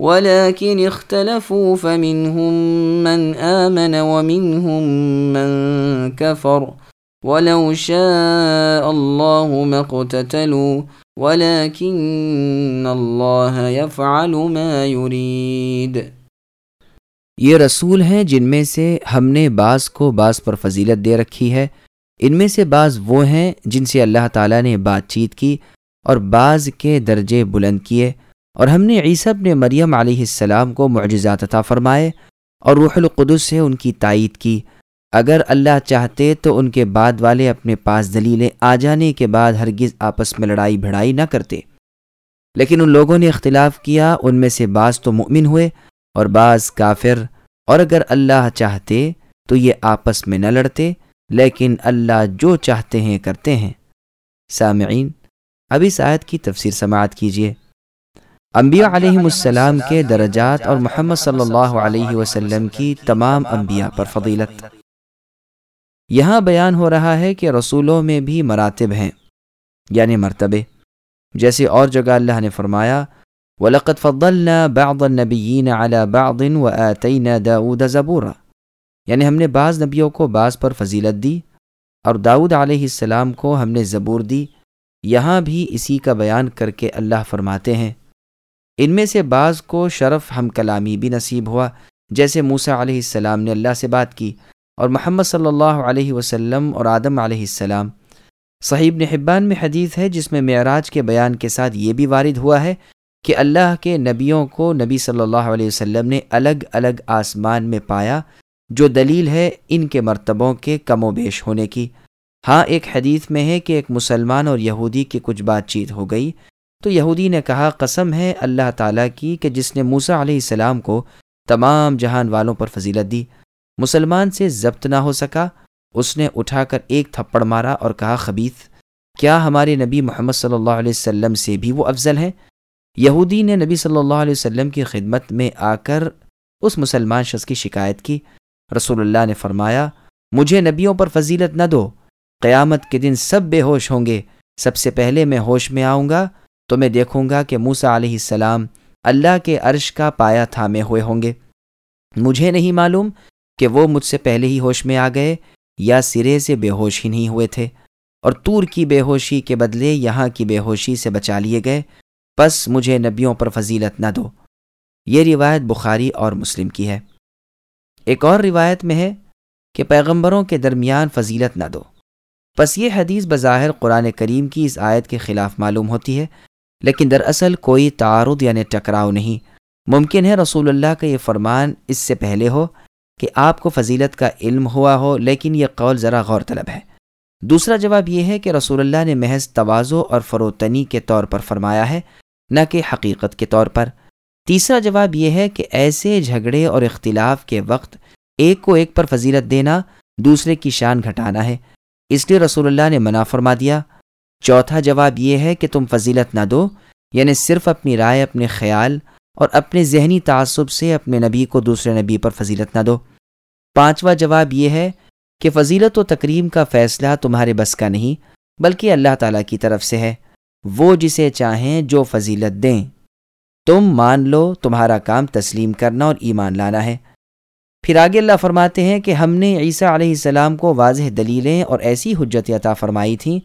ولكن اختلفوا فمنهم من آمن ومنهم من كفر. ولو شاء الله ما اقتتلوا، ولكن الله يفعل ما يريد. یہ رسول ہیں جن میں سے ہم نے بعض کو بعض پر فضیلت دے رکھی ہے۔ ان میں سے بعض وہ ہیں جن سے اللہ تعالیٰ نے بات چیت کی اور بعض کے درجے بلند کیے۔ اور ہم نے عیسب نے مریم علیہ السلام کو معجزات عطا فرمائے اور روح القدس سے ان کی تائید کی۔ اگر اللہ چاہتے تو ان کے بعد والے اپنے پاس دلیلیں آ جانے کے بعد ہرگز آپس میں لڑائی بھڑائی نہ کرتے۔ لیکن ان لوگوں نے اختلاف کیا، ان میں سے بعض تو مؤمن ہوئے اور بعض کافر۔ اور اگر اللہ چاہتے تو یہ آپس میں نہ لڑتے، لیکن اللہ جو چاہتے ہیں کرتے ہیں۔ سامعین، اب اس آیت کی تفسیر سماعت کیجیے انبیاء علیہ السلام کے درجات اور محمد صلی اللہ علیہ وسلم کی تمام انبیاء پر فضیلت۔ یہاں بیان ہو رہا ہے کہ رسولوں میں بھی مراتب ہیں یعنی مرتبے۔ جیسے اور جگہ اللہ نے فرمایا، وَلَقَدْ فَضَّلْنَا بَعْضَ النَّبِيِّينَ عَلَى بَعْضٍ وَآتَيْنَا دَاوُدَ زَبُورًا۔ یعنی ہم نے بعض نبیوں کو بعض پر فضیلت دی اور داود علیہ السلام کو ہم نے زبور دی۔ یہاں بھی اسی کا بیان کر کے اللہ فرماتے ہیں۔ ان میں سے بعض کو شرف ہم کلامی بھی نصیب ہوا، جیسے موسیٰ علیہ السلام نے اللہ سے بات کی اور محمد صلی اللہ علیہ وسلم اور آدم علیہ السلام۔ صحیح ابن حبان میں حدیث ہے، جس میں معراج کے بیان کے ساتھ یہ بھی وارد ہوا ہے کہ اللہ کے نبیوں کو نبی صلی اللہ علیہ وسلم نے الگ الگ آسمان میں پایا، جو دلیل ہے ان کے مرتبوں کے کم و بیش ہونے کی۔ ہاں ایک حدیث میں ہے کہ ایک مسلمان اور یہودی کی کچھ بات چیت ہو گئی۔ تو یہودی نے کہا، قسم ہے اللہ تعالیٰ کی کہ جس نے موسا علیہ السلام کو تمام جہان والوں پر فضیلت دی، مسلمان سے ضبط نہ ہو سکا۔ اس نے اٹھا کر ایک تھپڑ مارا اور کہا، خبیث، کیا ہمارے نبی محمد صلی اللہ علیہ وسلم سے بھی وہ افضل ہیں؟ یہودی نے نبی صلی اللہ علیہ وسلم کی خدمت میں آ کر اس مسلمان شخص کی شکایت کی۔ رسول اللہ نے فرمایا، مجھے نبیوں پر فضیلت نہ دو، قیامت کے دن سب بے ہوش ہوں گے۔ سب سے پہلے میں ہوش میں آؤں گا تو میں دیکھوں گا کہ موسا علیہ السلام اللہ کے عرش کا پایا تھامے ہوئے ہوں گے۔ مجھے نہیں معلوم کہ وہ مجھ سے پہلے ہی ہوش میں آ گئے یا سرے سے بے ہوش ہی نہیں ہوئے تھے اور تور کی بے ہوشی کے بدلے یہاں کی بے ہوشی سے بچا لیے گئے۔ بس مجھے نبیوں پر فضیلت نہ دو۔ یہ روایت بخاری اور مسلم کی ہے۔ ایک اور روایت میں ہے کہ پیغمبروں کے درمیان فضیلت نہ دو۔ بس یہ حدیث بظاہر قرآن کریم کی اس آیت کے خلاف معلوم ہوتی ہے۔ لیکن دراصل کوئی تعارض یعنی ٹکراؤ نہیں۔ ممکن ہے رسول اللہ کا یہ فرمان اس سے پہلے ہو کہ آپ کو فضیلت کا علم ہوا ہو، لیکن یہ قول ذرا غور طلب ہے۔ دوسرا جواب یہ ہے کہ رسول اللہ نے محض توازو اور فروتنی کے طور پر فرمایا ہے، نہ کہ حقیقت کے طور پر۔ تیسرا جواب یہ ہے کہ ایسے جھگڑے اور اختلاف کے وقت ایک کو ایک پر فضیلت دینا دوسرے کی شان گھٹانا ہے، اس لیے رسول اللہ نے منع فرما دیا۔ چوتھا جواب یہ ہے کہ تم فضیلت نہ دو یعنی صرف اپنی رائے، اپنے خیال اور اپنے ذہنی تعصب سے اپنے نبی کو دوسرے نبی پر فضیلت نہ دو۔ پانچواں جواب یہ ہے کہ فضیلت و تکریم کا فیصلہ تمہارے بس کا نہیں، بلکہ اللہ تعالیٰ کی طرف سے ہے۔ وہ جسے چاہیں جو فضیلت دیں۔ تم مان لو تمہارا کام تسلیم کرنا اور ایمان لانا ہے۔ پھر آگے اللہ فرماتے ہیں کہ ہم نے عیسیٰ علیہ السلام کو واضح دلیلیں اور ایسی حجت عطا فرمائی تھیں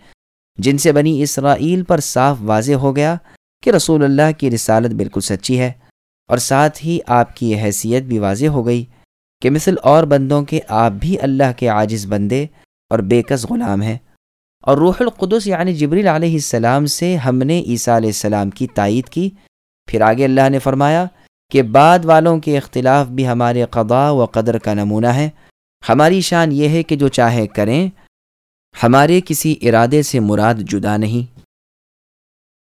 جن سے بنی اسرائیل پر صاف واضح ہو گیا کہ رسول اللہ کی رسالت بالکل سچی ہے اور ساتھ ہی آپ کی یہ حیثیت بھی واضح ہو گئی کہ مثل اور بندوں کے آپ بھی اللہ کے عاجز بندے اور بےکس غلام ہیں۔ اور روح القدس یعنی جبریل علیہ السلام سے ہم نے عیسیٰ علیہ السلام کی تائید کی۔ پھر آگے اللہ نے فرمایا کہ بعد والوں کے اختلاف بھی ہمارے قضاء و قدر کا نمونہ ہے۔ ہماری شان یہ ہے کہ جو چاہے کریں ہمارے کسی ارادے سے مراد جدا نہیں۔